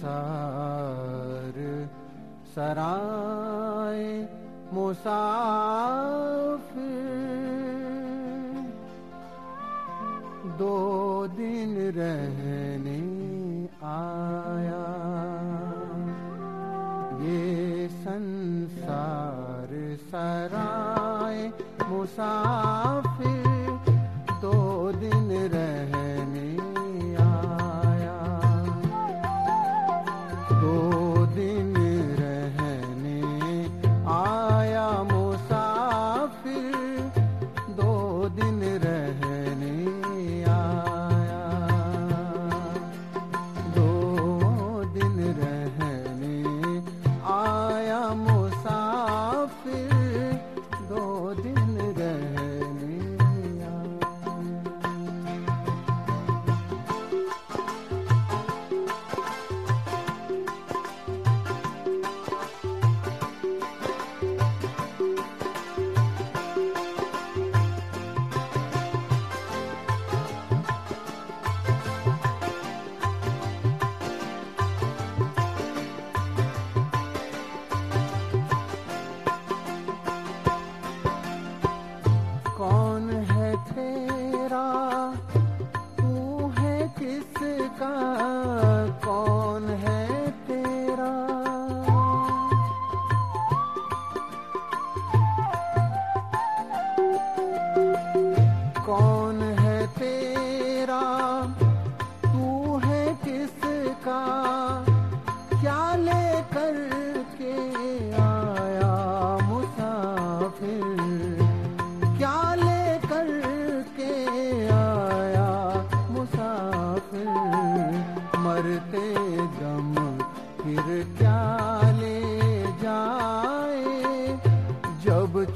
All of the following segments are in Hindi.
सार सराय मुसाफिर। दो दिन रहने आया ये संसार सराय मुसाफिर।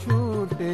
छूटे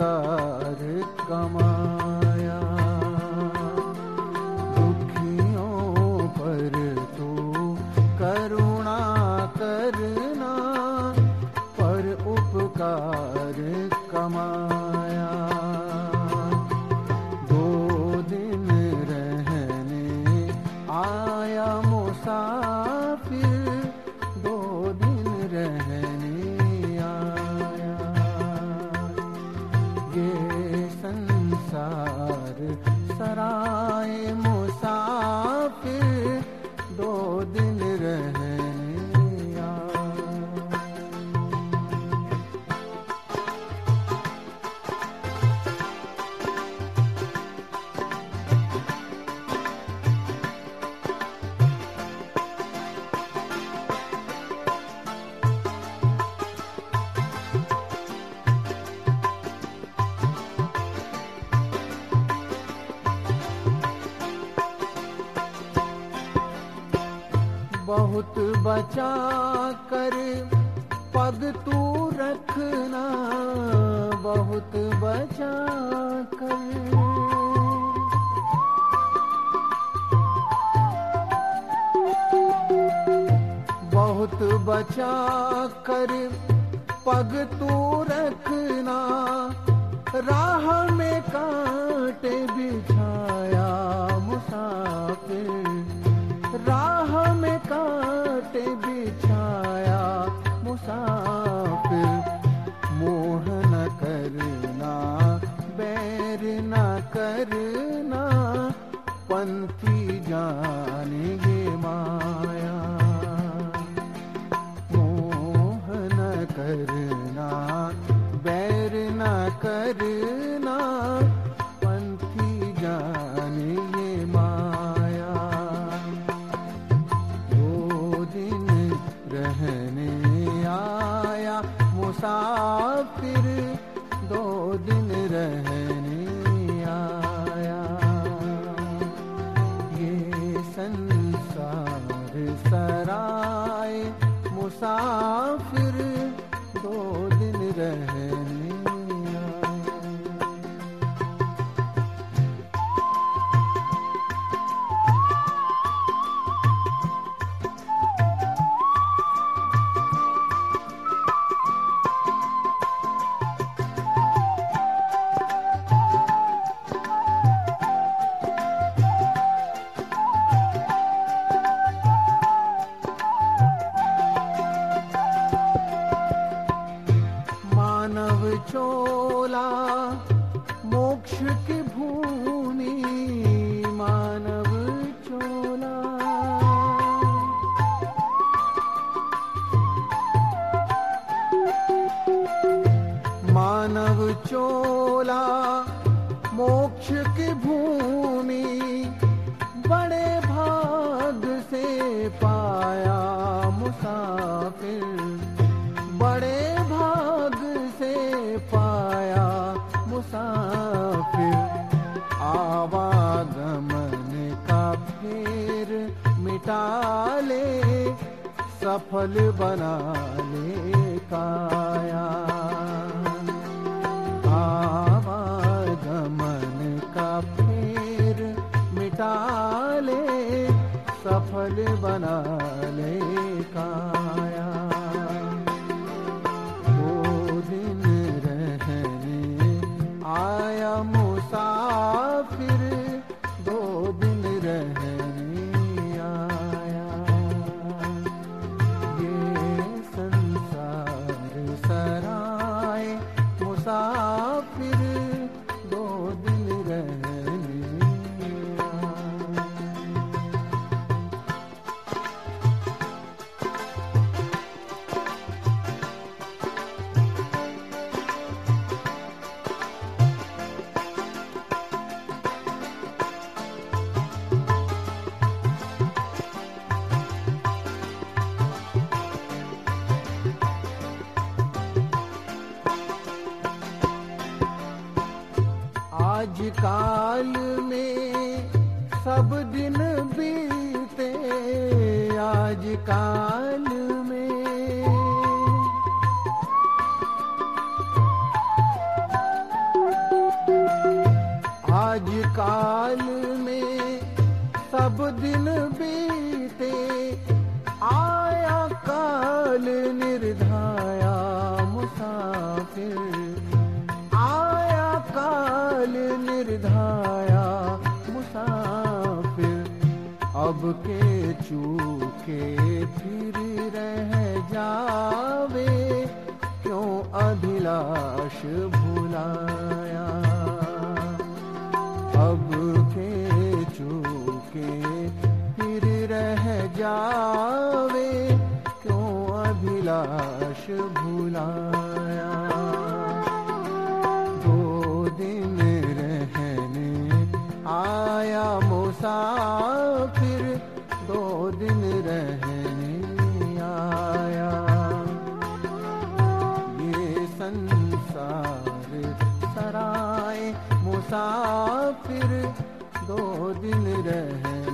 कार कमा सराय मुसाफिर दो दिन बचा कर, पग तू रखना, बहुत बचा कर। बहुत बचा कर, पग तू रखना, राह में कांटे बिछाया। मुसाफिर चोला मोक्ष की भूमि सफल बना ले काया। आवागमन का फेर मिटा ले सफल बना काल में सब दिन बीते आज काल में आज काल में सब दिन बीते, आया काल निर्धाया मुसाफिर। अब के चूके फिर रह जावे, क्यों अभिलाष भुलाया? अब के चूके फिर रह जावे, क्यों अभिलाष भुलाया? दो दिन रहने आया मुसाफिर सराय